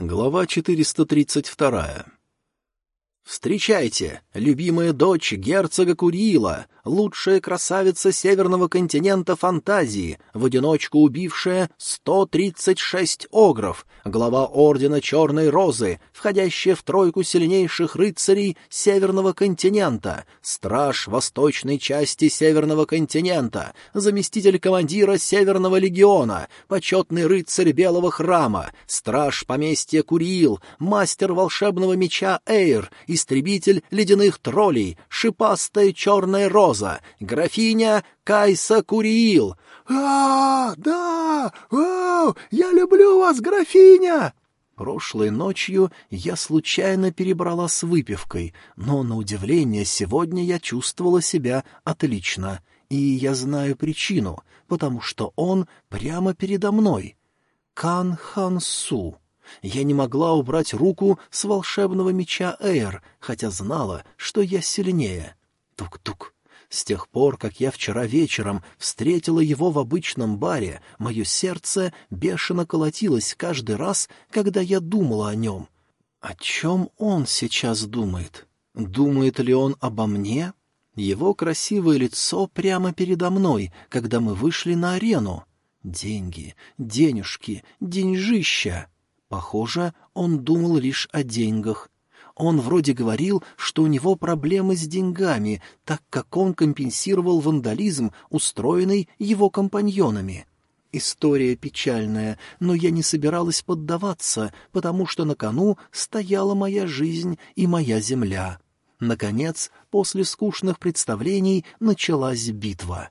Глава 432. «Встречайте, любимая дочь герцога Курила, лучшая красавица северного континента фантазии, в одиночку убившая 136 огров, глава Ордена Черной Розы, входящая в тройку сильнейших рыцарей северного континента, страж восточной части северного континента, заместитель командира Северного легиона, почетный рыцарь Белого храма, страж поместья Курил, мастер волшебного меча Эйр — истребитель ледяных троллей, шипастая черная роза, графиня Кайса Куриил. а, да! Вау! Я люблю вас, графиня!» Прошлой ночью я случайно перебрала с выпивкой, но, на удивление, сегодня я чувствовала себя отлично. И я знаю причину, потому что он прямо передо мной. Кан Хан Су. Я не могла убрать руку с волшебного меча Эйр, хотя знала, что я сильнее. Тук-тук. С тех пор, как я вчера вечером встретила его в обычном баре, мое сердце бешено колотилось каждый раз, когда я думала о нем. О чем он сейчас думает? Думает ли он обо мне? Его красивое лицо прямо передо мной, когда мы вышли на арену. Деньги, денежки, деньжища. Похоже, он думал лишь о деньгах. Он вроде говорил, что у него проблемы с деньгами, так как он компенсировал вандализм, устроенный его компаньонами. История печальная, но я не собиралась поддаваться, потому что на кону стояла моя жизнь и моя земля. Наконец, после скучных представлений началась битва.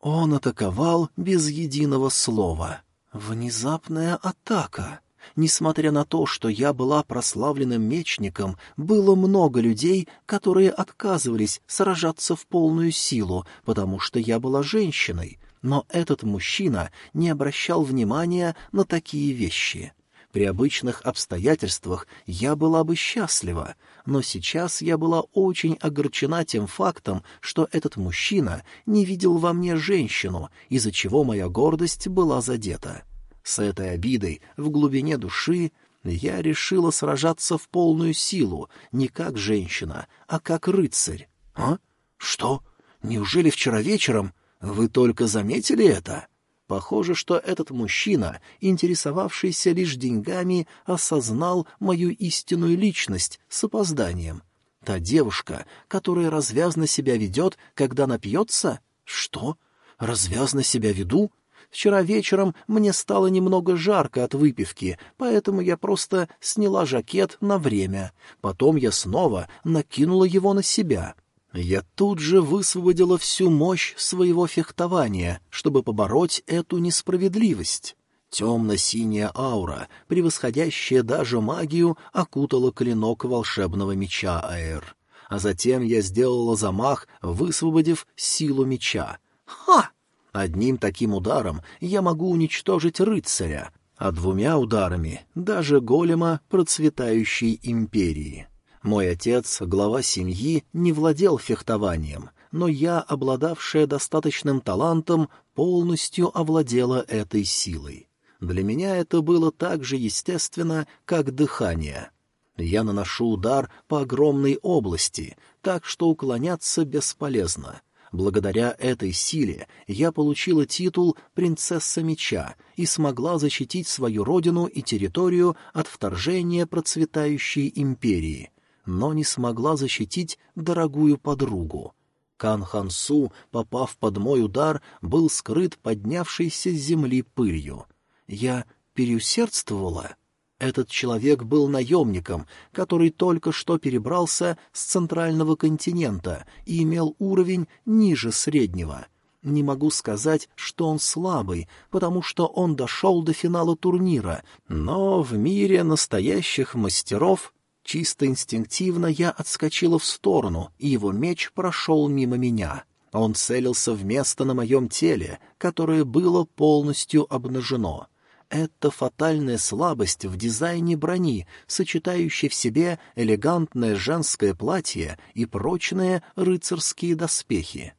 Он атаковал без единого слова. Внезапная атака. Несмотря на то, что я была прославленным мечником, было много людей, которые отказывались сражаться в полную силу, потому что я была женщиной. Но этот мужчина не обращал внимания на такие вещи. При обычных обстоятельствах я была бы счастлива, но сейчас я была очень огорчена тем фактом, что этот мужчина не видел во мне женщину, из-за чего моя гордость была задета. С этой обидой в глубине души я решила сражаться в полную силу, не как женщина, а как рыцарь. А? Что? Неужели вчера вечером вы только заметили это? Похоже, что этот мужчина, интересовавшийся лишь деньгами, осознал мою истинную личность с опозданием. Та девушка, которая развязно себя ведет, когда напьется? Что? Развязно себя веду? Вчера вечером мне стало немного жарко от выпивки, поэтому я просто сняла жакет на время. Потом я снова накинула его на себя. Я тут же высвободила всю мощь своего фехтования, чтобы побороть эту несправедливость. Темно-синяя аура, превосходящая даже магию, окутала клинок волшебного меча Аэр. А затем я сделала замах, высвободив силу меча. «Ха!» Одним таким ударом я могу уничтожить рыцаря, а двумя ударами — даже голема процветающей империи. Мой отец, глава семьи, не владел фехтованием, но я, обладавшая достаточным талантом, полностью овладела этой силой. Для меня это было так же естественно, как дыхание. Я наношу удар по огромной области, так что уклоняться бесполезно — Благодаря этой силе я получила титул «Принцесса меча» и смогла защитить свою родину и территорию от вторжения процветающей империи, но не смогла защитить дорогую подругу. Кан Хансу, попав под мой удар, был скрыт поднявшейся с земли пылью. Я переусердствовала? Этот человек был наемником, который только что перебрался с центрального континента и имел уровень ниже среднего. Не могу сказать, что он слабый, потому что он дошел до финала турнира, но в мире настоящих мастеров чисто инстинктивно я отскочила в сторону, и его меч прошел мимо меня. Он целился в место на моем теле, которое было полностью обнажено — это фатальная слабость в дизайне брони, сочетающей в себе элегантное женское платье и прочные рыцарские доспехи.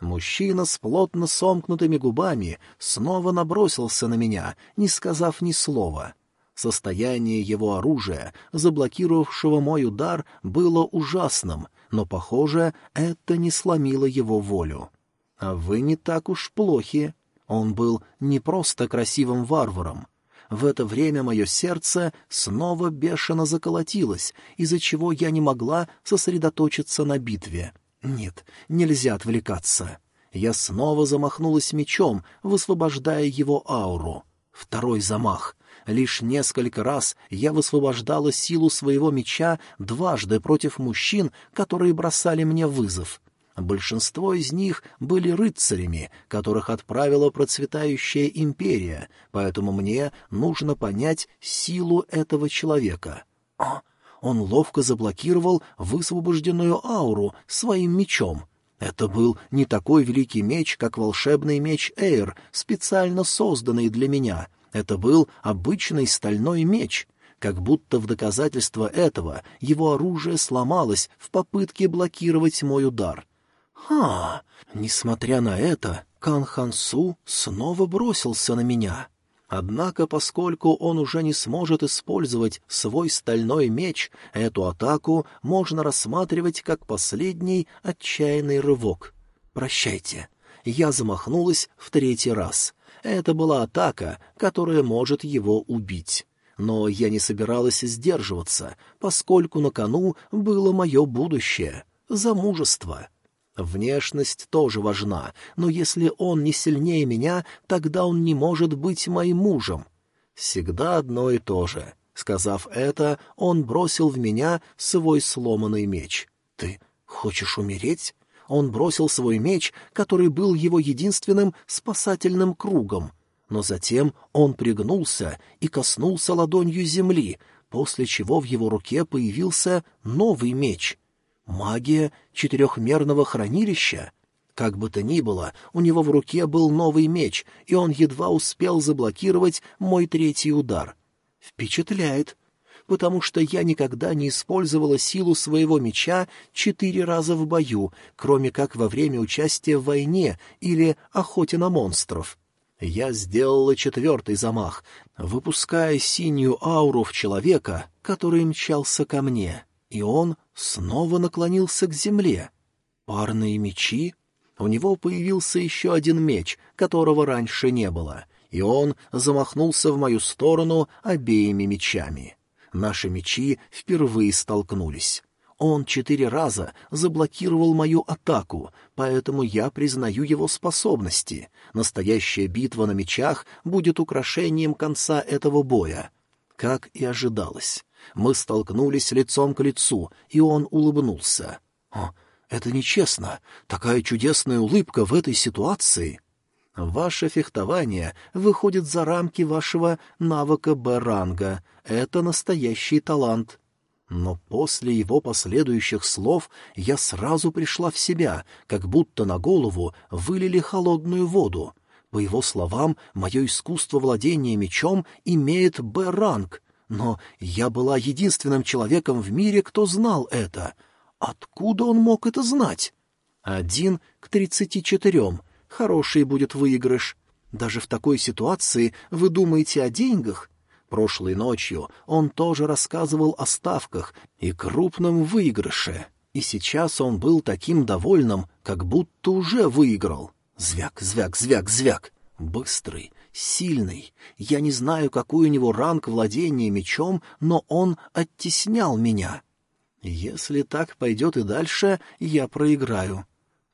Мужчина с плотно сомкнутыми губами снова набросился на меня, не сказав ни слова. Состояние его оружия, заблокировавшего мой удар, было ужасным, но, похоже, это не сломило его волю. «А вы не так уж плохи». Он был не просто красивым варваром. В это время мое сердце снова бешено заколотилось, из-за чего я не могла сосредоточиться на битве. Нет, нельзя отвлекаться. Я снова замахнулась мечом, высвобождая его ауру. Второй замах. Лишь несколько раз я высвобождала силу своего меча дважды против мужчин, которые бросали мне вызов. Большинство из них были рыцарями, которых отправила процветающая империя, поэтому мне нужно понять силу этого человека. А, он ловко заблокировал высвобожденную ауру своим мечом. Это был не такой великий меч, как волшебный меч Эйр, специально созданный для меня. Это был обычный стальной меч. Как будто в доказательство этого его оружие сломалось в попытке блокировать мой удар. Ха! Несмотря на это, Кан Хансу снова бросился на меня. Однако, поскольку он уже не сможет использовать свой стальной меч, эту атаку можно рассматривать как последний отчаянный рывок. «Прощайте». Я замахнулась в третий раз. Это была атака, которая может его убить. Но я не собиралась сдерживаться, поскольку на кону было мое будущее — замужество. Внешность тоже важна, но если он не сильнее меня, тогда он не может быть моим мужем. Всегда одно и то же. Сказав это, он бросил в меня свой сломанный меч. «Ты хочешь умереть?» Он бросил свой меч, который был его единственным спасательным кругом. Но затем он пригнулся и коснулся ладонью земли, после чего в его руке появился новый меч. Магия четырехмерного хранилища? Как бы то ни было, у него в руке был новый меч, и он едва успел заблокировать мой третий удар. Впечатляет, потому что я никогда не использовала силу своего меча четыре раза в бою, кроме как во время участия в войне или охоте на монстров. Я сделала четвертый замах, выпуская синюю ауру в человека, который мчался ко мне и он снова наклонился к земле. Парные мечи? У него появился еще один меч, которого раньше не было, и он замахнулся в мою сторону обеими мечами. Наши мечи впервые столкнулись. Он четыре раза заблокировал мою атаку, поэтому я признаю его способности. Настоящая битва на мечах будет украшением конца этого боя. Как и ожидалось. Мы столкнулись лицом к лицу, и он улыбнулся. «О, это нечестно! Такая чудесная улыбка в этой ситуации!» «Ваше фехтование выходит за рамки вашего навыка Б-ранга. Это настоящий талант». Но после его последующих слов я сразу пришла в себя, как будто на голову вылили холодную воду. По его словам, мое искусство владения мечом имеет Б-ранг — но я была единственным человеком в мире, кто знал это. Откуда он мог это знать? Один к тридцати четырем. Хороший будет выигрыш. Даже в такой ситуации вы думаете о деньгах? Прошлой ночью он тоже рассказывал о ставках и крупном выигрыше. И сейчас он был таким довольным, как будто уже выиграл. Звяк, звяк, звяк, звяк. Быстрый, сильный. Я не знаю, какой у него ранг владения мечом, но он оттеснял меня. Если так пойдет и дальше, я проиграю.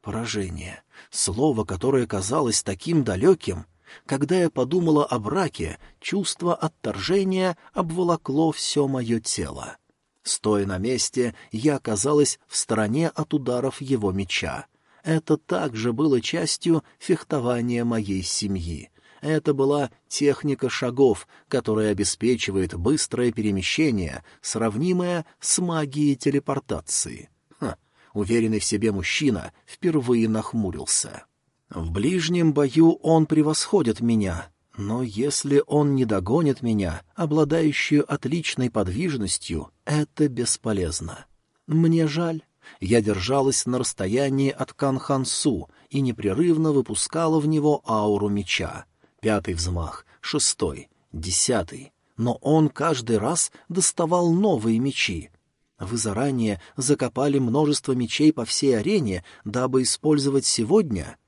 Поражение. Слово, которое казалось таким далеким. Когда я подумала о браке, чувство отторжения обволокло все мое тело. Стоя на месте, я оказалась в стороне от ударов его меча. Это также было частью фехтования моей семьи. Это была техника шагов, которая обеспечивает быстрое перемещение, сравнимое с магией телепортации. Ха, уверенный в себе мужчина впервые нахмурился. В ближнем бою он превосходит меня, но если он не догонит меня, обладающую отличной подвижностью, это бесполезно. Мне жаль. Я держалась на расстоянии от Канхансу и непрерывно выпускала в него ауру меча. Пятый взмах, шестой, десятый. но он каждый раз доставал новые мечи. Вы заранее закопали множество мечей по всей арене, дабы использовать сегодня?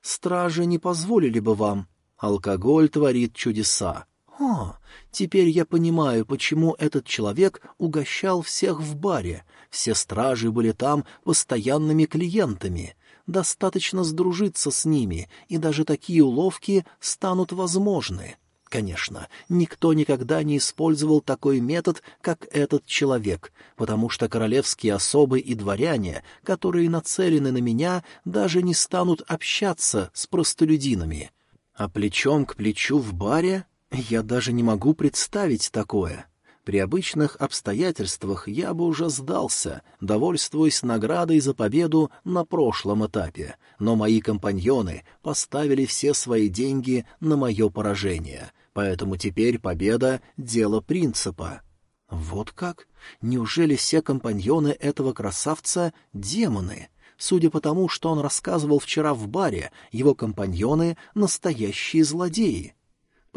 Стражи не позволили бы вам. Алкоголь творит чудеса. О, теперь я понимаю, почему этот человек угощал всех в баре. Все стражи были там постоянными клиентами. Достаточно сдружиться с ними, и даже такие уловки станут возможны. Конечно, никто никогда не использовал такой метод, как этот человек, потому что королевские особы и дворяне, которые нацелены на меня, даже не станут общаться с простолюдинами. А плечом к плечу в баре я даже не могу представить такое. При обычных обстоятельствах я бы уже сдался, довольствуясь наградой за победу на прошлом этапе, но мои компаньоны поставили все свои деньги на мое поражение, поэтому теперь победа — дело принципа. Вот как? Неужели все компаньоны этого красавца — демоны? Судя по тому, что он рассказывал вчера в баре, его компаньоны — настоящие злодеи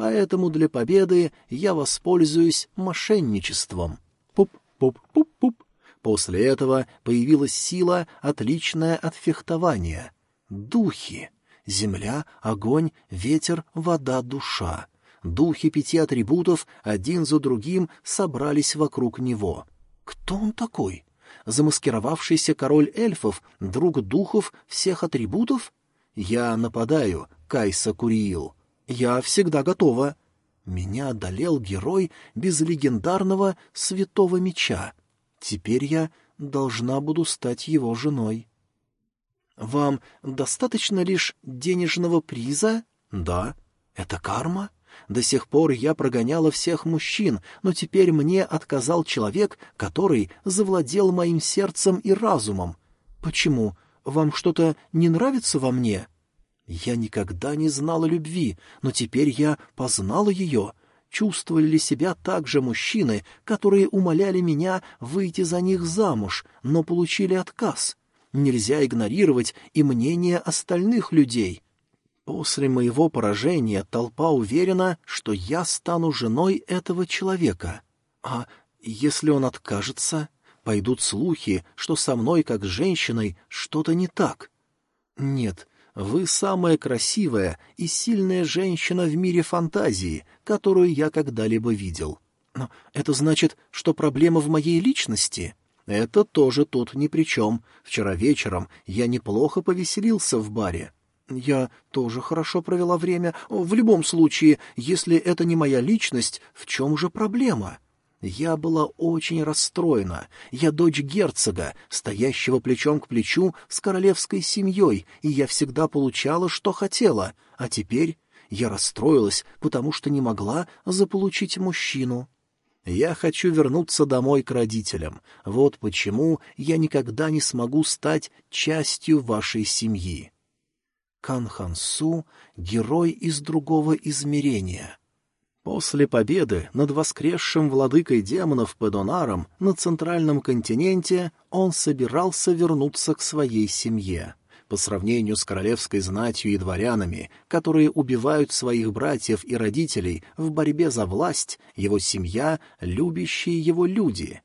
поэтому для победы я воспользуюсь мошенничеством. Пуп-пуп-пуп-пуп. После этого появилась сила, отличная от фехтования. Духи. Земля, огонь, ветер, вода, душа. Духи пяти атрибутов один за другим собрались вокруг него. Кто он такой? Замаскировавшийся король эльфов, друг духов всех атрибутов? Я нападаю, Кайса Куриил. «Я всегда готова». Меня одолел герой без легендарного святого меча. Теперь я должна буду стать его женой. «Вам достаточно лишь денежного приза?» «Да». «Это карма?» До сих пор я прогоняла всех мужчин, но теперь мне отказал человек, который завладел моим сердцем и разумом. Почему? Вам что-то не нравится во мне?» Я никогда не знала любви, но теперь я познала ее. Чувствовали ли себя так же мужчины, которые умоляли меня выйти за них замуж, но получили отказ? Нельзя игнорировать и мнение остальных людей. После моего поражения толпа уверена, что я стану женой этого человека. А если он откажется, пойдут слухи, что со мной, как с женщиной, что-то не так. Нет, вы самая красивая и сильная женщина в мире фантазии, которую я когда-либо видел. Но это значит, что проблема в моей личности? Это тоже тут ни при чем. Вчера вечером я неплохо повеселился в баре. Я тоже хорошо провела время. В любом случае, если это не моя личность, в чем же проблема?» Я была очень расстроена. Я дочь герцога, стоящего плечом к плечу с королевской семьей, и я всегда получала, что хотела. А теперь я расстроилась, потому что не могла заполучить мужчину. Я хочу вернуться домой к родителям. Вот почему я никогда не смогу стать частью вашей семьи. Канхансу — герой из другого измерения — После победы над воскресшим владыкой демонов Педонаром на центральном континенте он собирался вернуться к своей семье. По сравнению с королевской знатью и дворянами, которые убивают своих братьев и родителей в борьбе за власть, его семья — любящие его люди.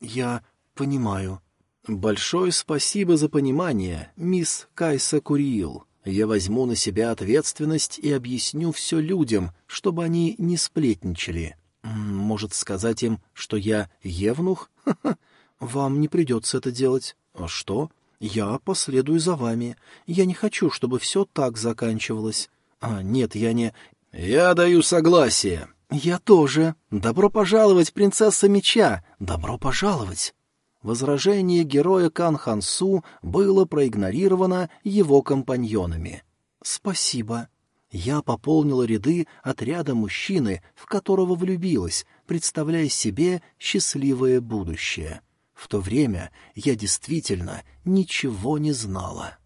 «Я понимаю». «Большое спасибо за понимание, мисс Кайса Куриил», я возьму на себя ответственность и объясню все людям, чтобы они не сплетничали. Может, сказать им, что я евнух? Ха -ха. Вам не придется это делать. А что? Я последую за вами. Я не хочу, чтобы все так заканчивалось. А, нет, я не... Я даю согласие. Я тоже. Добро пожаловать, принцесса меча. Добро пожаловать. Возражение героя Кан Хансу было проигнорировано его компаньонами. «Спасибо. Я пополнила ряды отряда мужчины, в которого влюбилась, представляя себе счастливое будущее. В то время я действительно ничего не знала».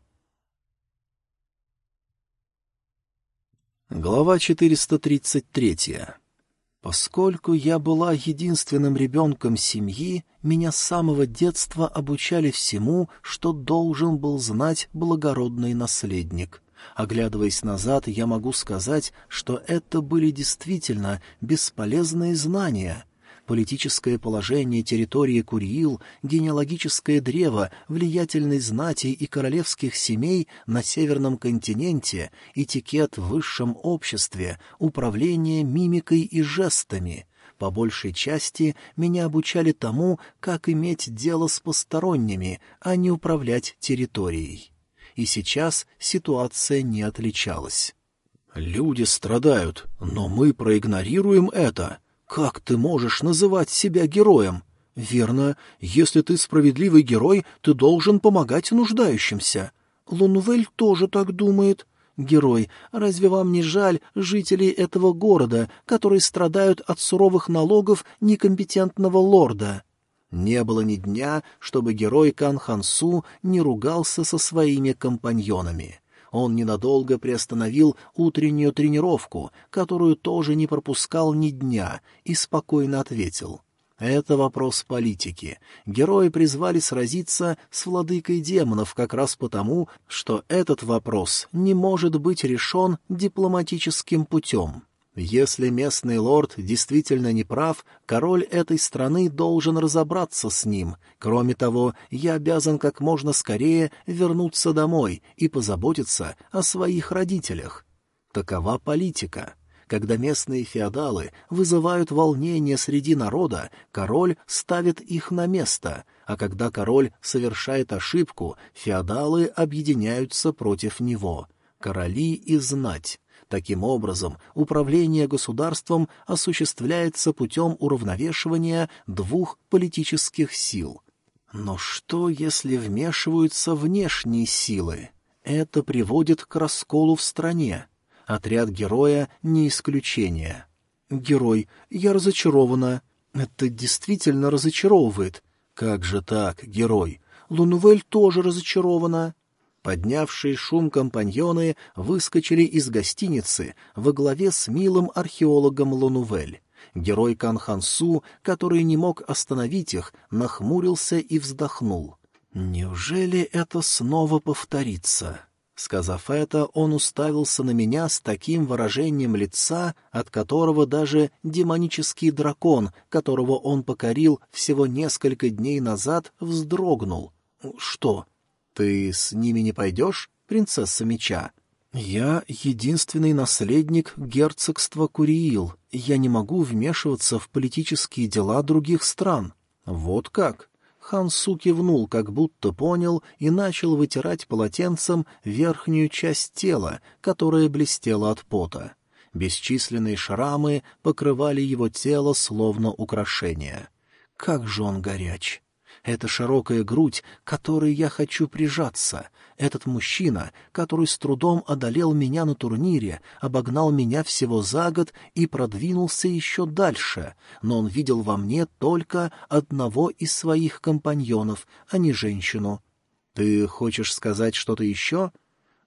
Глава 433 Поскольку я была единственным ребенком семьи, меня с самого детства обучали всему, что должен был знать благородный наследник. Оглядываясь назад, я могу сказать, что это были действительно бесполезные знания. Политическое положение территории Куриил, генеалогическое древо влиятельной знати и королевских семей на Северном континенте, этикет в высшем обществе, управление мимикой и жестами — по большей части меня обучали тому, как иметь дело с посторонними, а не управлять территорией и сейчас ситуация не отличалась. «Люди страдают, но мы проигнорируем это. Как ты можешь называть себя героем?» «Верно. Если ты справедливый герой, ты должен помогать нуждающимся». «Лунвель тоже так думает». «Герой, разве вам не жаль жителей этого города, которые страдают от суровых налогов некомпетентного лорда?» Не было ни дня, чтобы герой Кан Хансу не ругался со своими компаньонами. Он ненадолго приостановил утреннюю тренировку, которую тоже не пропускал ни дня, и спокойно ответил. Это вопрос политики. Герои призвали сразиться с владыкой демонов как раз потому, что этот вопрос не может быть решен дипломатическим путем. Если местный лорд действительно не прав, король этой страны должен разобраться с ним. Кроме того, я обязан как можно скорее вернуться домой и позаботиться о своих родителях. Такова политика. Когда местные феодалы вызывают волнение среди народа, король ставит их на место, а когда король совершает ошибку, феодалы объединяются против него. Короли и знать. Таким образом, управление государством осуществляется путем уравновешивания двух политических сил. Но что, если вмешиваются внешние силы? Это приводит к расколу в стране. Отряд героя — не исключение. Герой, я разочарована. Это действительно разочаровывает. Как же так, герой? Лунувель тоже разочарована. Поднявшие шум компаньоны выскочили из гостиницы во главе с милым археологом Лунувель. Герой Канхансу, который не мог остановить их, нахмурился и вздохнул. «Неужели это снова повторится?» Сказав это, он уставился на меня с таким выражением лица, от которого даже демонический дракон, которого он покорил всего несколько дней назад, вздрогнул. «Что, «Ты с ними не пойдешь, принцесса меча?» «Я единственный наследник герцогства Куриил. Я не могу вмешиваться в политические дела других стран». «Вот как?» Хансу кивнул, как будто понял, и начал вытирать полотенцем верхнюю часть тела, которая блестела от пота. Бесчисленные шрамы покрывали его тело словно украшения. Как же он горяч! Это широкая грудь, которой я хочу прижаться. Этот мужчина, который с трудом одолел меня на турнире, обогнал меня всего за год и продвинулся еще дальше, но он видел во мне только одного из своих компаньонов, а не женщину. «Ты хочешь сказать что-то еще?»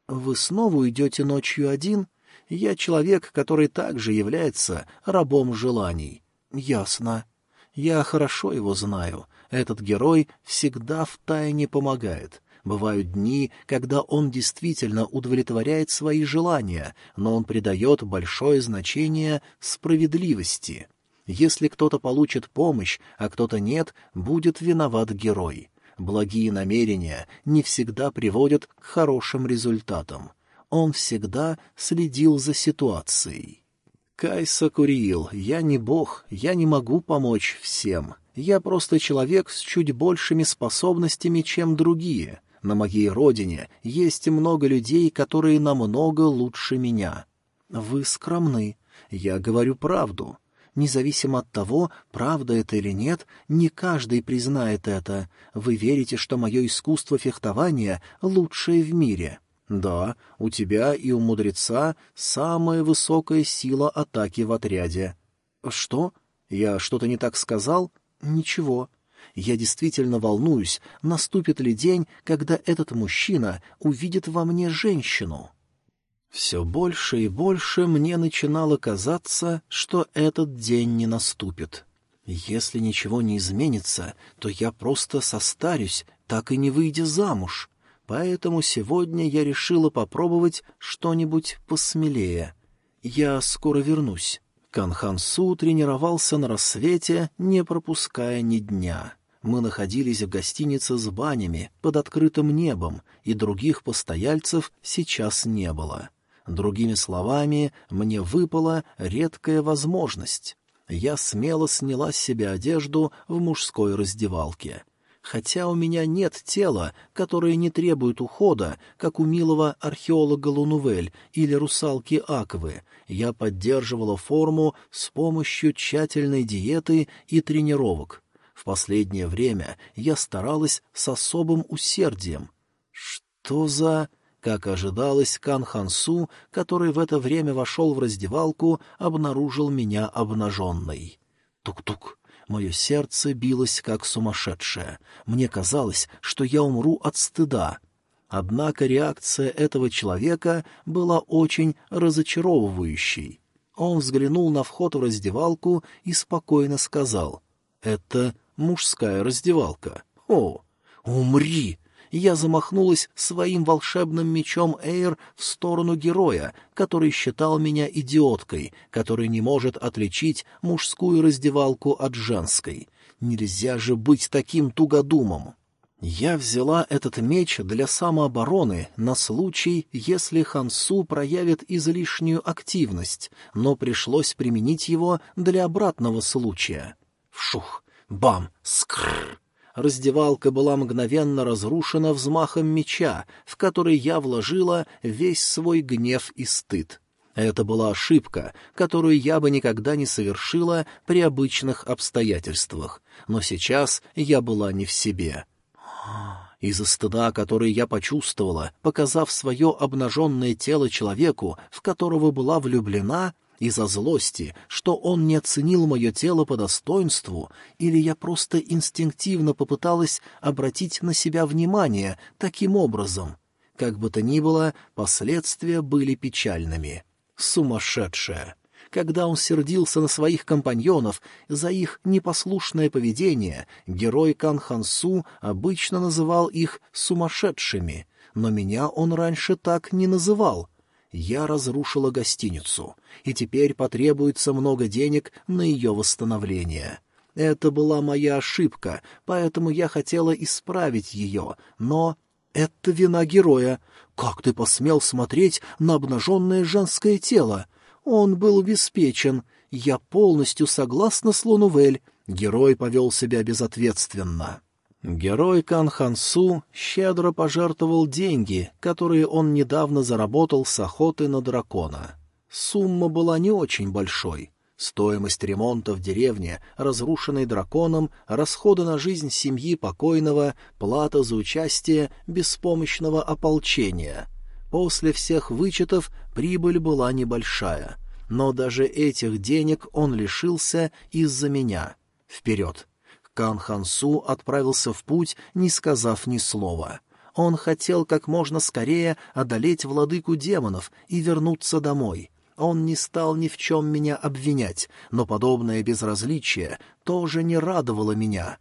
«Вы снова уйдете ночью один?» «Я человек, который также является рабом желаний». «Ясно. Я хорошо его знаю. Этот герой всегда втайне помогает. Бывают дни, когда он действительно удовлетворяет свои желания, но он придает большое значение справедливости. Если кто-то получит помощь, а кто-то нет, будет виноват герой. Благие намерения не всегда приводят к хорошим результатам. Он всегда следил за ситуацией. Кайса Куриил, я не бог, я не могу помочь всем. Я просто человек с чуть большими способностями, чем другие. На моей родине есть много людей, которые намного лучше меня. Вы скромны. Я говорю правду. Независимо от того, правда это или нет, не каждый признает это. Вы верите, что мое искусство фехтования лучшее в мире. Да, у тебя и у мудреца самая высокая сила атаки в отряде. Что? Я что-то не так сказал? Ничего. Я действительно волнуюсь, наступит ли день, когда этот мужчина увидит во мне женщину. Все больше и больше мне начинало казаться, что этот день не наступит. Если ничего не изменится, то я просто состарюсь, так и не выйдя замуж. поэтому сегодня я решила попробовать что-нибудь посмелее. Я скоро вернусь. Канхансу тренировался на рассвете, не пропуская ни дня. Мы находились в гостинице с банями под открытым небом, и других постояльцев сейчас не было. Другими словами, мне выпала редкая возможность. Я смело сняла с себя одежду в мужской раздевалке. Хотя у меня нет тела, которое не требует ухода, как у милого археолога Лунувель или русалки Аквы, я поддерживала форму с помощью тщательной диеты и тренировок. В последнее время я старалась с особым усердием. Что за... Как ожидалось, Кан Хансу, который в это время вошел в раздевалку, обнаружил меня обнаженной. Тук-тук. Мое сердце билось, как сумасшедшее. Мне казалось, что я умру от стыда. Однако реакция этого человека была очень разочаровывающей. Он взглянул на вход в раздевалку и спокойно сказал, «Это мужская раздевалка. О, умри!» Я замахнулась своим волшебным мечом Эйр в сторону героя, который считал меня идиоткой, который не может отличить мужскую раздевалку от женской. Нельзя же быть таким тугодумом. Я взяла этот меч для самообороны на случай, если Хансу проявит излишнюю активность, но пришлось применить его для обратного случая. Вшух! Бам! Скррр! Раздевалка была мгновенно разрушена взмахом меча, в который я вложила весь свой гнев и стыд. Это была ошибка, которую я бы никогда не совершила при обычных обстоятельствах, но сейчас я была не в себе. Из-за стыда, который я почувствовала, показав свое обнаженное тело человеку, в которого была влюблена, из-за злости, что он не оценил мое тело по достоинству, или я просто инстинктивно попыталась обратить на себя внимание таким образом. Как бы то ни было, последствия были печальными. Сумасшедшая! Когда он сердился на своих компаньонов за их непослушное поведение, герой Кан Хансу обычно называл их сумасшедшими, но меня он раньше так не называл. Я разрушила гостиницу, и теперь потребуется много денег на ее восстановление. Это была моя ошибка, поэтому я хотела исправить ее, но... Это вина героя. Как ты посмел смотреть на обнаженное женское тело? Он был обеспечен. Я полностью согласна с Лунувель. Герой повел себя безответственно. Герой Кан Хансу щедро пожертвовал деньги, которые он недавно заработал с охоты на дракона. Сумма была не очень большой. Стоимость ремонта в деревне, разрушенной драконом, расходы на жизнь семьи покойного, плата за участие беспомощного ополчения — После всех вычетов прибыль была небольшая, но даже этих денег он лишился из-за меня. Вперед! Кан Хансу отправился в путь, не сказав ни слова. Он хотел как можно скорее одолеть владыку демонов и вернуться домой. Он не стал ни в чем меня обвинять, но подобное безразличие тоже не радовало меня.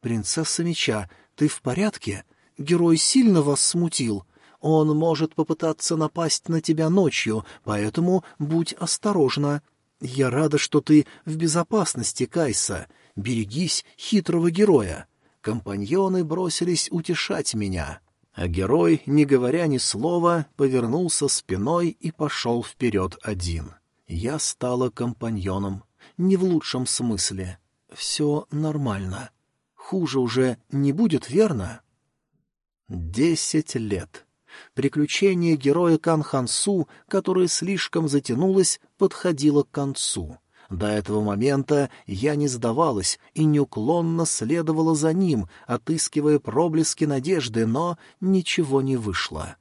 «Принцесса меча, ты в порядке? Герой сильно вас смутил?» Он может попытаться напасть на тебя ночью, поэтому будь осторожна. Я рада, что ты в безопасности, Кайса. Берегись хитрого героя. Компаньоны бросились утешать меня. А герой, не говоря ни слова, повернулся спиной и пошел вперед один. Я стала компаньоном. Не в лучшем смысле. Все нормально. Хуже уже не будет, верно? Десять лет. Приключение героя Кан Хансу, которое слишком затянулось, подходило к концу. До этого момента я не сдавалась и неуклонно следовала за ним, отыскивая проблески надежды, но ничего не вышло.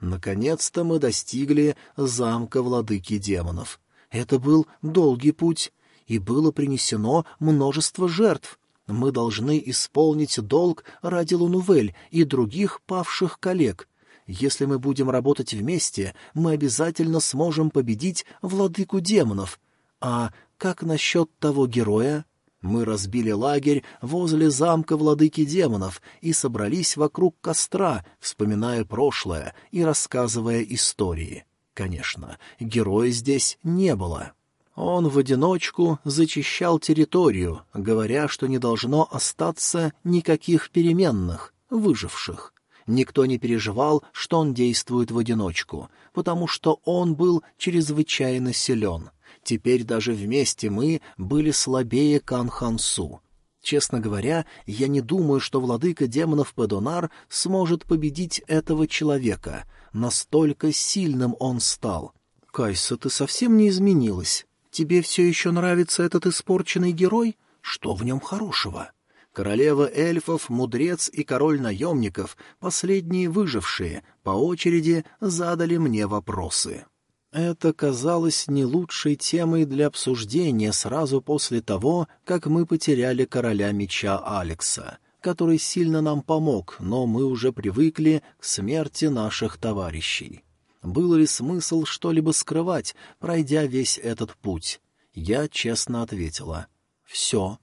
Наконец-то мы достигли замка владыки демонов. Это был долгий путь, и было принесено множество жертв. Мы должны исполнить долг ради Лунувель и других павших коллег, если мы будем работать вместе, мы обязательно сможем победить владыку демонов. А как насчет того героя? Мы разбили лагерь возле замка владыки демонов и собрались вокруг костра, вспоминая прошлое и рассказывая истории. Конечно, героя здесь не было. Он в одиночку зачищал территорию, говоря, что не должно остаться никаких переменных, выживших. Никто не переживал, что он действует в одиночку, потому что он был чрезвычайно силен. Теперь даже вместе мы были слабее Канхансу. Честно говоря, я не думаю, что владыка демонов Педонар сможет победить этого человека. Настолько сильным он стал. Кайса, ты совсем не изменилась. Тебе все еще нравится этот испорченный герой? Что в нем хорошего? Королева эльфов, мудрец и король наемников, последние выжившие, по очереди задали мне вопросы. Это казалось не лучшей темой для обсуждения сразу после того, как мы потеряли короля меча Алекса, который сильно нам помог, но мы уже привыкли к смерти наших товарищей. Был ли смысл что-либо скрывать, пройдя весь этот путь? Я честно ответила. «Все».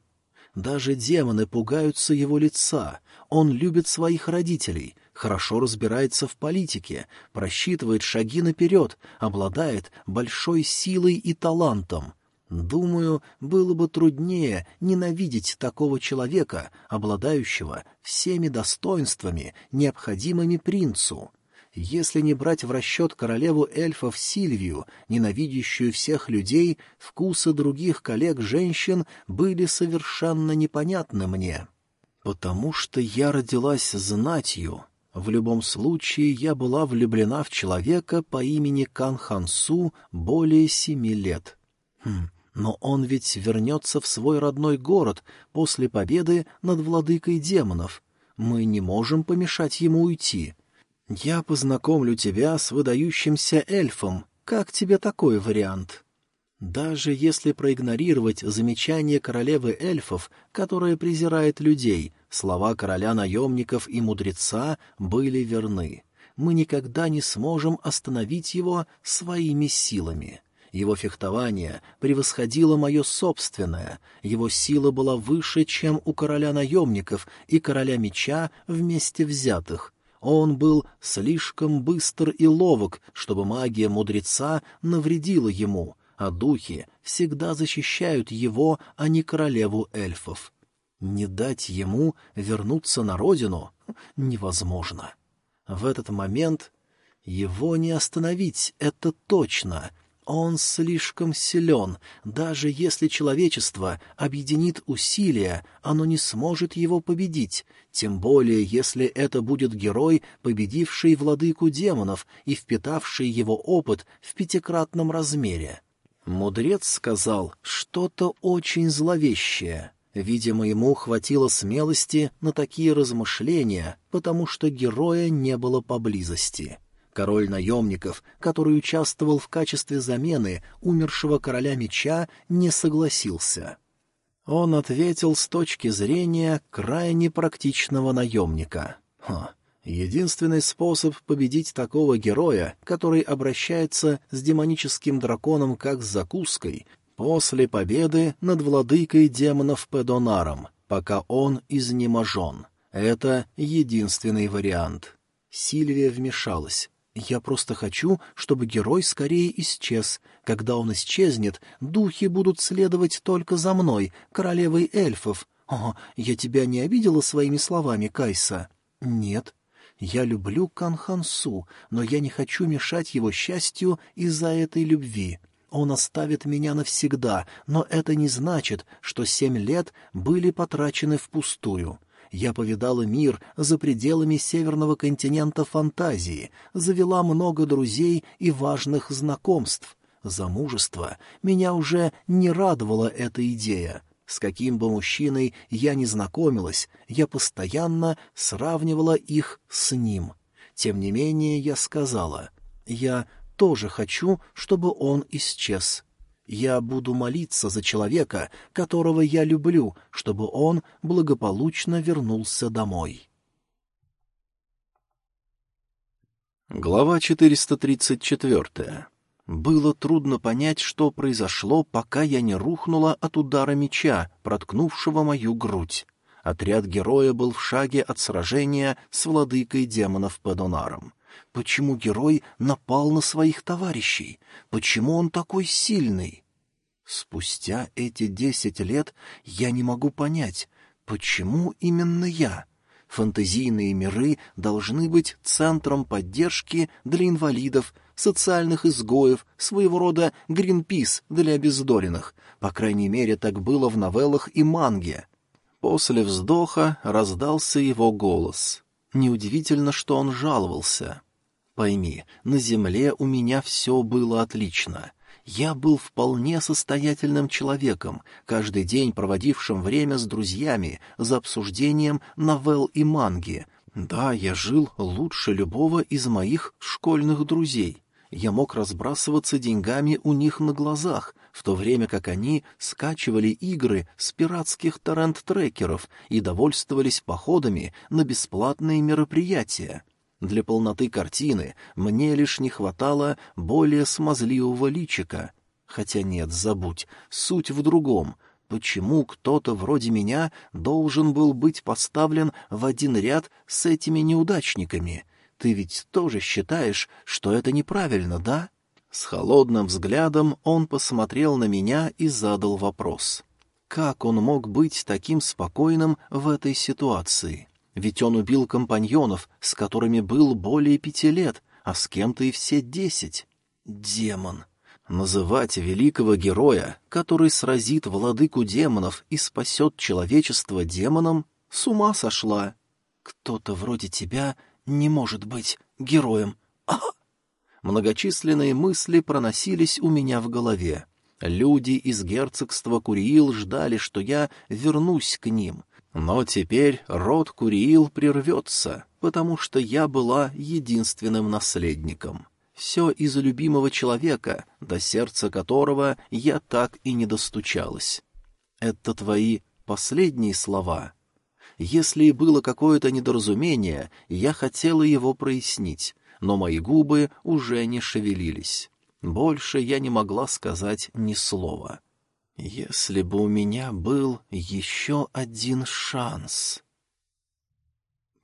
Даже демоны пугаются его лица. Он любит своих родителей, хорошо разбирается в политике, просчитывает шаги наперед, обладает большой силой и талантом. Думаю, было бы труднее ненавидеть такого человека, обладающего всеми достоинствами, необходимыми принцу. Если не брать в расчет королеву эльфов Сильвию, ненавидящую всех людей, вкусы других коллег-женщин были совершенно непонятны мне. Потому что я родилась знатью. В любом случае, я была влюблена в человека по имени Кан Хансу более семи лет. Хм, но он ведь вернется в свой родной город после победы над владыкой демонов. Мы не можем помешать ему уйти. «Я познакомлю тебя с выдающимся эльфом. Как тебе такой вариант?» Даже если проигнорировать замечание королевы эльфов, которая презирает людей, слова короля наемников и мудреца были верны. Мы никогда не сможем остановить его своими силами. Его фехтование превосходило мое собственное, его сила была выше, чем у короля наемников и короля меча вместе взятых — он был слишком быстр и ловок, чтобы магия мудреца навредила ему, а духи всегда защищают его, а не королеву эльфов. Не дать ему вернуться на родину невозможно. В этот момент его не остановить, это точно, он слишком силен. Даже если человечество объединит усилия, оно не сможет его победить, тем более если это будет герой, победивший владыку демонов и впитавший его опыт в пятикратном размере. Мудрец сказал что-то очень зловещее. Видимо, ему хватило смелости на такие размышления, потому что героя не было поблизости. Король наемников, который участвовал в качестве замены умершего короля меча, не согласился. Он ответил с точки зрения крайне практичного наемника. Ха. Единственный способ победить такого героя, который обращается с демоническим драконом как с закуской, после победы над владыкой демонов Педонаром, пока он изнеможен. Это единственный вариант. Сильвия вмешалась. Я просто хочу, чтобы герой скорее исчез. Когда он исчезнет, духи будут следовать только за мной, королевой эльфов. О, я тебя не обидела своими словами, Кайса? Нет. Я люблю Канхансу, но я не хочу мешать его счастью из-за этой любви. Он оставит меня навсегда, но это не значит, что семь лет были потрачены впустую я повидала мир за пределами северного континента фантазии, завела много друзей и важных знакомств. Замужество меня уже не радовала эта идея. С каким бы мужчиной я ни знакомилась, я постоянно сравнивала их с ним. Тем не менее я сказала, я тоже хочу, чтобы он исчез. Я буду молиться за человека, которого я люблю, чтобы он благополучно вернулся домой. Глава 434. Было трудно понять, что произошло, пока я не рухнула от удара меча, проткнувшего мою грудь. Отряд героя был в шаге от сражения с владыкой демонов Падонаром. Почему герой напал на своих товарищей? Почему он такой сильный? Спустя эти десять лет я не могу понять, почему именно я? Фантазийные миры должны быть центром поддержки для инвалидов, социальных изгоев, своего рода гринпис для обездоленных. По крайней мере, так было в новеллах и манге. После вздоха раздался его голос. Неудивительно, что он жаловался. «Пойми, на земле у меня все было отлично». Я был вполне состоятельным человеком, каждый день проводившим время с друзьями за обсуждением новелл и манги. Да, я жил лучше любого из моих школьных друзей. Я мог разбрасываться деньгами у них на глазах, в то время как они скачивали игры с пиратских торрент-трекеров и довольствовались походами на бесплатные мероприятия. Для полноты картины мне лишь не хватало более смазливого личика. Хотя нет, забудь, суть в другом. Почему кто-то вроде меня должен был быть поставлен в один ряд с этими неудачниками? Ты ведь тоже считаешь, что это неправильно, да? С холодным взглядом он посмотрел на меня и задал вопрос. Как он мог быть таким спокойным в этой ситуации? Ведь он убил компаньонов, с которыми был более пяти лет, а с кем-то и все десять. Демон. Называть великого героя, который сразит владыку демонов и спасет человечество демоном, с ума сошла. Кто-то вроде тебя не может быть героем. А! Многочисленные мысли проносились у меня в голове. Люди из герцогства Куриил ждали, что я вернусь к ним, но теперь род Куриил прервется, потому что я была единственным наследником. Все из-за любимого человека, до сердца которого я так и не достучалась. Это твои последние слова. Если и было какое-то недоразумение, я хотела его прояснить, но мои губы уже не шевелились. Больше я не могла сказать ни слова. Если бы у меня был еще один шанс.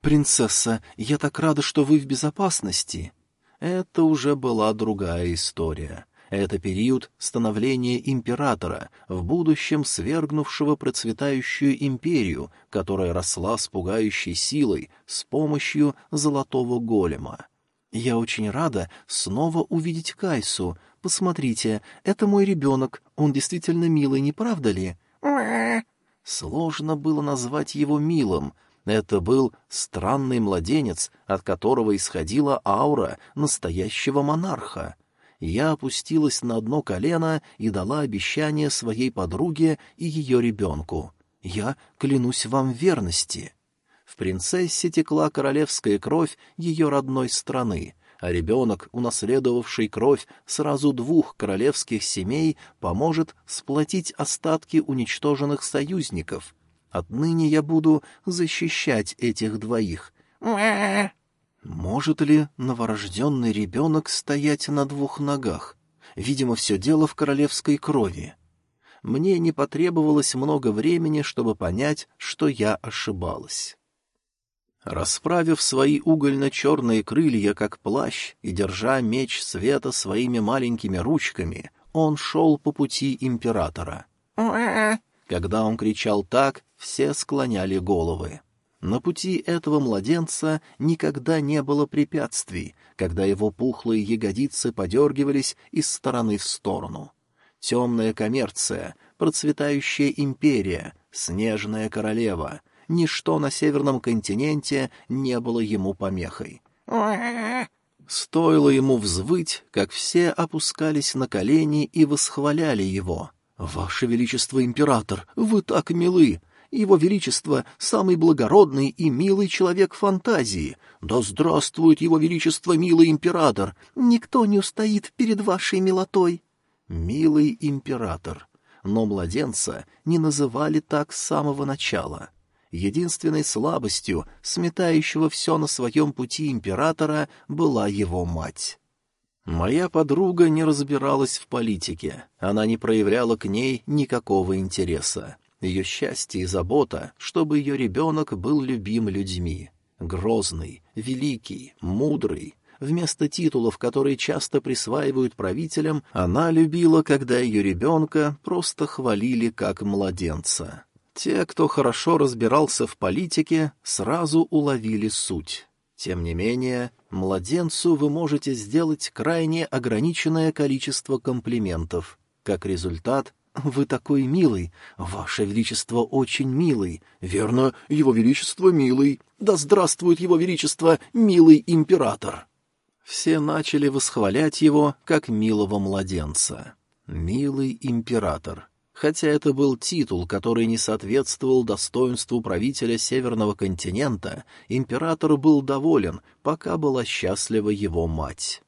«Принцесса, я так рада, что вы в безопасности!» Это уже была другая история. Это период становления императора, в будущем свергнувшего процветающую империю, которая росла с пугающей силой с помощью золотого голема. Я очень рада снова увидеть Кайсу, Посмотрите, это мой ребенок, он действительно милый, не правда ли? Сложно было назвать его милым. Это был странный младенец, от которого исходила аура настоящего монарха. Я опустилась на одно колено и дала обещание своей подруге и ее ребенку. Я клянусь вам верности. В принцессе текла королевская кровь ее родной страны — а ребенок, унаследовавший кровь сразу двух королевских семей, поможет сплотить остатки уничтоженных союзников. Отныне я буду защищать этих двоих. Может ли новорожденный ребенок стоять на двух ногах? Видимо, все дело в королевской крови. Мне не потребовалось много времени, чтобы понять, что я ошибалась. Расправив свои угольно-черные крылья, как плащ, и держа меч света своими маленькими ручками, он шел по пути императора. Когда он кричал так, все склоняли головы. На пути этого младенца никогда не было препятствий, когда его пухлые ягодицы подергивались из стороны в сторону. Темная коммерция, процветающая империя, снежная королева — ничто на северном континенте не было ему помехой. Стоило ему взвыть, как все опускались на колени и восхваляли его. «Ваше Величество, император, вы так милы! Его Величество — самый благородный и милый человек фантазии. Да здравствует Его Величество, милый император! Никто не устоит перед вашей милотой!» «Милый император!» Но младенца не называли так с самого начала — Единственной слабостью, сметающего все на своем пути императора, была его мать. Моя подруга не разбиралась в политике, она не проявляла к ней никакого интереса. Ее счастье и забота, чтобы ее ребенок был любим людьми. Грозный, великий, мудрый. Вместо титулов, которые часто присваивают правителям, она любила, когда ее ребенка просто хвалили как младенца. Те, кто хорошо разбирался в политике, сразу уловили суть. Тем не менее, младенцу вы можете сделать крайне ограниченное количество комплиментов. Как результат, вы такой милый, ваше величество очень милый. Верно, его величество милый. Да здравствует его величество, милый император. Все начали восхвалять его как милого младенца. Милый император хотя это был титул, который не соответствовал достоинству правителя Северного континента, император был доволен, пока была счастлива его мать.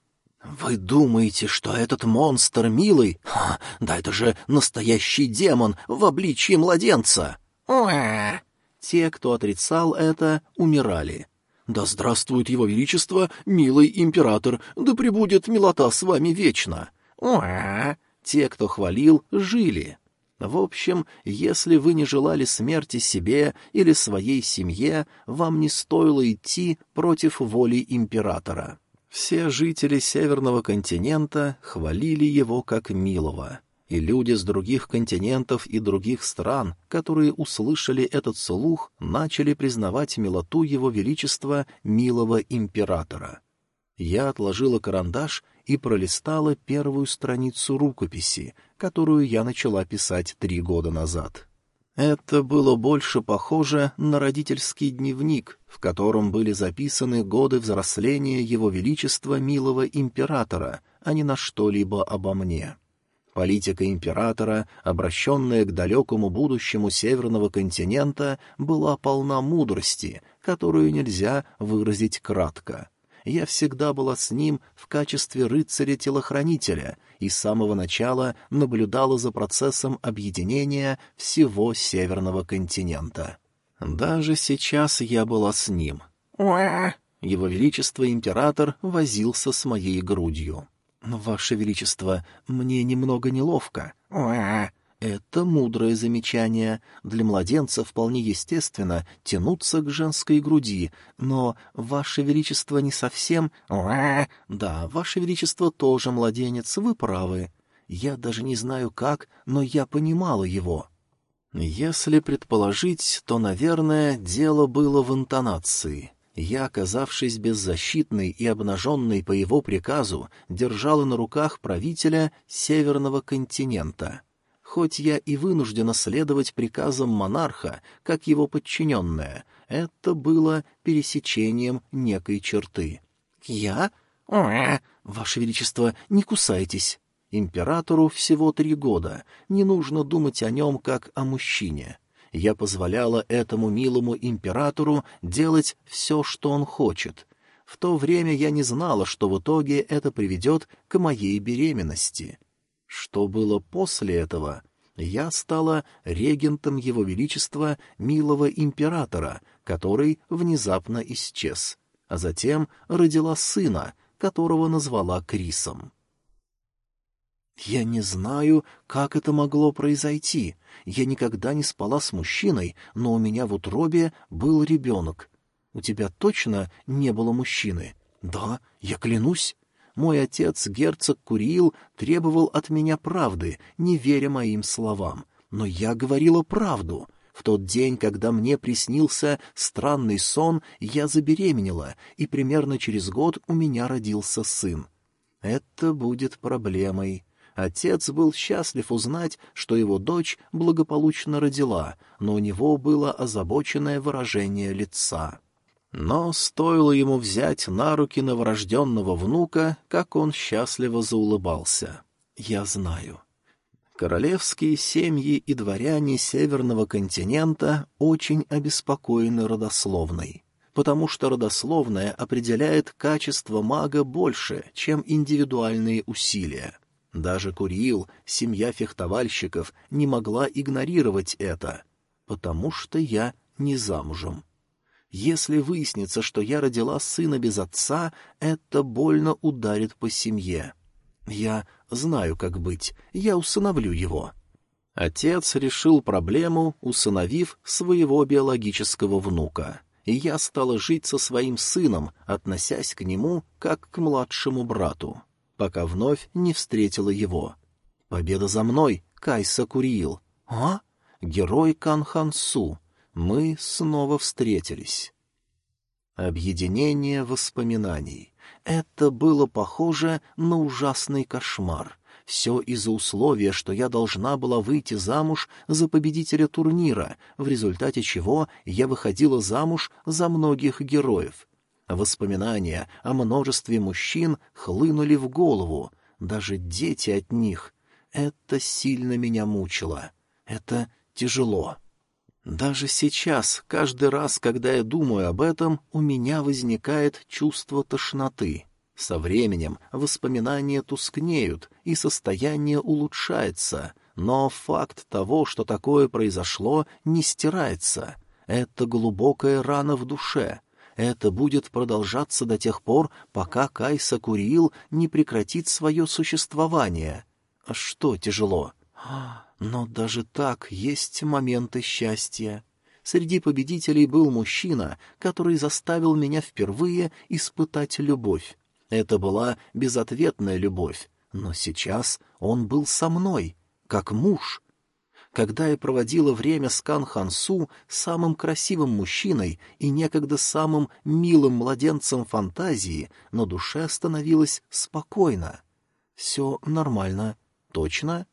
«Вы думаете, что этот монстр милый? Ха, да это же настоящий демон в обличье младенца!» Уа! Те, кто отрицал это, умирали. «Да здравствует его величество, милый император, да пребудет милота с вами вечно!» Уа! Те, кто хвалил, жили. В общем, если вы не желали смерти себе или своей семье, вам не стоило идти против воли императора. Все жители Северного континента хвалили его как милого, и люди с других континентов и других стран, которые услышали этот слух, начали признавать милоту его величества милого императора. Я отложила карандаш и пролистала первую страницу рукописи, которую я начала писать три года назад. Это было больше похоже на родительский дневник, в котором были записаны годы взросления Его Величества Милого Императора, а не на что-либо обо мне. Политика императора, обращенная к далекому будущему Северного континента, была полна мудрости, которую нельзя выразить кратко — я всегда была с ним в качестве рыцаря-телохранителя и с самого начала наблюдала за процессом объединения всего Северного континента. Даже сейчас я была с ним. Его Величество Император возился с моей грудью. «Ваше Величество, мне немного неловко». Это мудрое замечание. Для младенца вполне естественно тянуться к женской груди, но Ваше Величество не совсем... Да, Ваше Величество тоже младенец, вы правы. Я даже не знаю как, но я понимала его. Если предположить, то, наверное, дело было в интонации. Я, оказавшись беззащитной и обнаженной по его приказу, держала на руках правителя Северного континента — Хоть я и вынуждена следовать приказам монарха, как его подчиненная, это было пересечением некой черты. «Я? Ваше Величество, не кусайтесь!» Императору всего три года, не нужно думать о нем как о мужчине. Я позволяла этому милому императору делать все, что он хочет. В то время я не знала, что в итоге это приведет к моей беременности. Что было после этого? Я стала регентом Его Величества, милого императора, который внезапно исчез, а затем родила сына, которого назвала Крисом. Я не знаю, как это могло произойти. Я никогда не спала с мужчиной, но у меня в утробе был ребенок. У тебя точно не было мужчины? Да, я клянусь. Мой отец, герцог Курил, требовал от меня правды, не веря моим словам. Но я говорила правду. В тот день, когда мне приснился странный сон, я забеременела, и примерно через год у меня родился сын. Это будет проблемой. Отец был счастлив узнать, что его дочь благополучно родила, но у него было озабоченное выражение лица. Но стоило ему взять на руки новорожденного внука, как он счастливо заулыбался. «Я знаю». Королевские семьи и дворяне Северного континента очень обеспокоены родословной, потому что родословная определяет качество мага больше, чем индивидуальные усилия. Даже Курил, семья фехтовальщиков, не могла игнорировать это, потому что я не замужем. Если выяснится, что я родила сына без отца, это больно ударит по семье. Я знаю, как быть, я усыновлю его. Отец решил проблему, усыновив своего биологического внука. И я стала жить со своим сыном, относясь к нему как к младшему брату, пока вновь не встретила его. Победа за мной, Кайса Куриил. А? Герой Канхансу. Мы снова встретились. Объединение воспоминаний. Это было похоже на ужасный кошмар. Все из-за условия, что я должна была выйти замуж за победителя турнира, в результате чего я выходила замуж за многих героев. Воспоминания о множестве мужчин хлынули в голову, даже дети от них. Это сильно меня мучило. Это тяжело. Даже сейчас, каждый раз, когда я думаю об этом, у меня возникает чувство тошноты. Со временем воспоминания тускнеют, и состояние улучшается, но факт того, что такое произошло, не стирается. Это глубокая рана в душе. Это будет продолжаться до тех пор, пока Кайса Курил не прекратит свое существование. А что тяжело? Но даже так есть моменты счастья. Среди победителей был мужчина, который заставил меня впервые испытать любовь. Это была безответная любовь, но сейчас он был со мной, как муж. Когда я проводила время с Кан Хансу, самым красивым мужчиной и некогда самым милым младенцем фантазии, на душе становилось спокойно. Все нормально. Точно?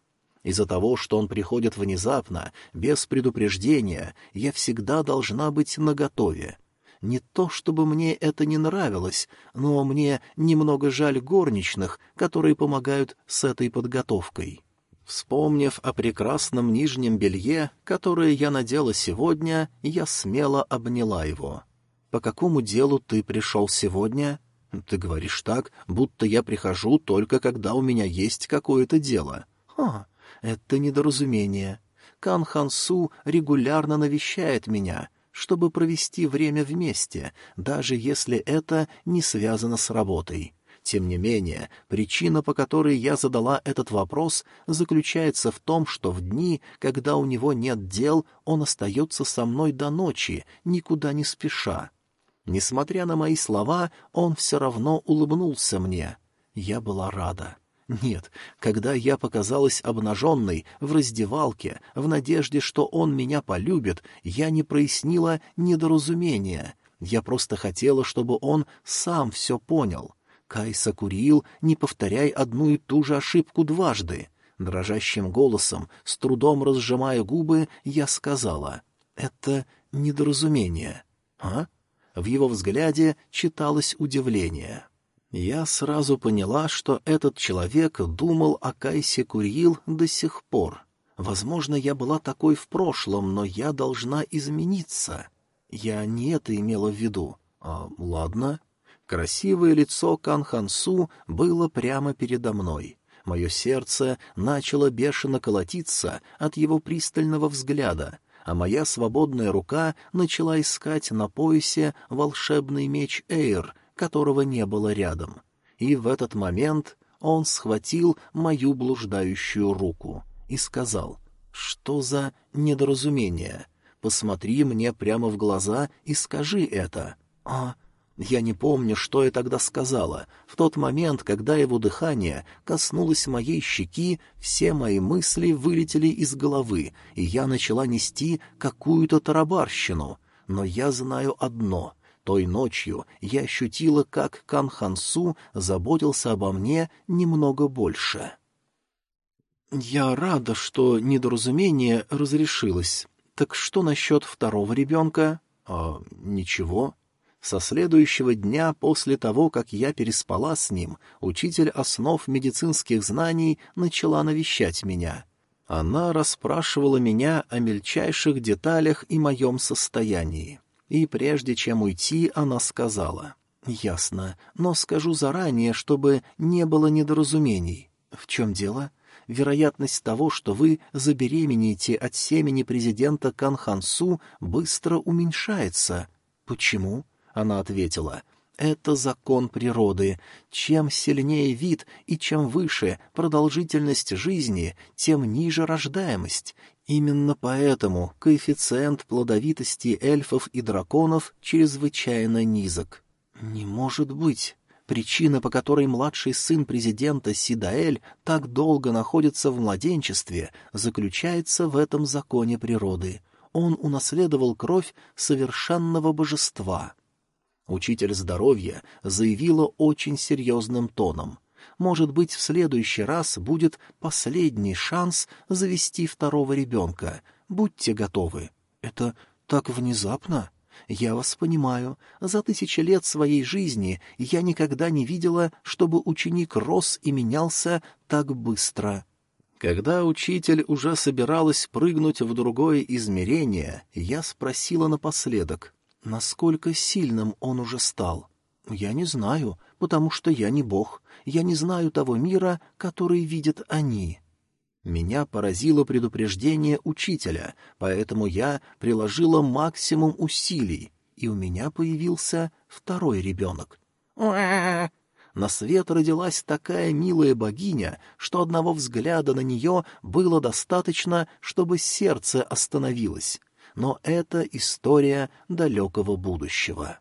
Из-за того, что он приходит внезапно, без предупреждения, я всегда должна быть наготове. Не то чтобы мне это не нравилось, но мне немного жаль горничных, которые помогают с этой подготовкой. Вспомнив о прекрасном нижнем белье, которое я надела сегодня, я смело обняла его. «По какому делу ты пришел сегодня?» «Ты говоришь так, будто я прихожу только когда у меня есть какое-то дело». «А, это недоразумение. Кан Хансу регулярно навещает меня, чтобы провести время вместе, даже если это не связано с работой. Тем не менее, причина, по которой я задала этот вопрос, заключается в том, что в дни, когда у него нет дел, он остается со мной до ночи, никуда не спеша. Несмотря на мои слова, он все равно улыбнулся мне. Я была рада. Нет, когда я показалась обнаженной в раздевалке, в надежде, что он меня полюбит, я не прояснила недоразумения. Я просто хотела, чтобы он сам все понял. Кайса курил, не повторяй одну и ту же ошибку дважды. Дрожащим голосом, с трудом разжимая губы, я сказала, «Это недоразумение». «А?» В его взгляде читалось удивление. Я сразу поняла, что этот человек думал о Кайсе Курил до сих пор. Возможно, я была такой в прошлом, но я должна измениться. Я не это имела в виду. А, ладно. Красивое лицо Кан Хансу было прямо передо мной. Мое сердце начало бешено колотиться от его пристального взгляда, а моя свободная рука начала искать на поясе волшебный меч Эйр — которого не было рядом. И в этот момент он схватил мою блуждающую руку и сказал, «Что за недоразумение? Посмотри мне прямо в глаза и скажи это». «А...» Я не помню, что я тогда сказала. В тот момент, когда его дыхание коснулось моей щеки, все мои мысли вылетели из головы, и я начала нести какую-то тарабарщину. Но я знаю одно той ночью я ощутила, как Кан Хансу заботился обо мне немного больше. «Я рада, что недоразумение разрешилось. Так что насчет второго ребенка?» «А, ничего». Со следующего дня после того, как я переспала с ним, учитель основ медицинских знаний начала навещать меня. Она расспрашивала меня о мельчайших деталях и моем состоянии. И прежде чем уйти, она сказала, «Ясно, но скажу заранее, чтобы не было недоразумений. В чем дело? Вероятность того, что вы забеременеете от семени президента Канхансу, быстро уменьшается. «Почему?» — она ответила. «Это закон природы. Чем сильнее вид и чем выше продолжительность жизни, тем ниже рождаемость. Именно поэтому коэффициент плодовитости эльфов и драконов чрезвычайно низок». «Не может быть!» Причина, по которой младший сын президента Сидаэль так долго находится в младенчестве, заключается в этом законе природы. Он унаследовал кровь совершенного божества. Учитель здоровья заявила очень серьезным тоном. Может быть, в следующий раз будет последний шанс завести второго ребенка. Будьте готовы. Это так внезапно? Я вас понимаю. За тысячи лет своей жизни я никогда не видела, чтобы ученик рос и менялся так быстро. Когда учитель уже собиралась прыгнуть в другое измерение, я спросила напоследок, насколько сильным он уже стал. Я не знаю, потому что я не бог. Я не знаю того мира, который видят они. Меня поразило предупреждение учителя, поэтому я приложила максимум усилий, и у меня появился второй ребенок. На свет родилась такая милая богиня, что одного взгляда на нее было достаточно, чтобы сердце остановилось. Но это история далекого будущего.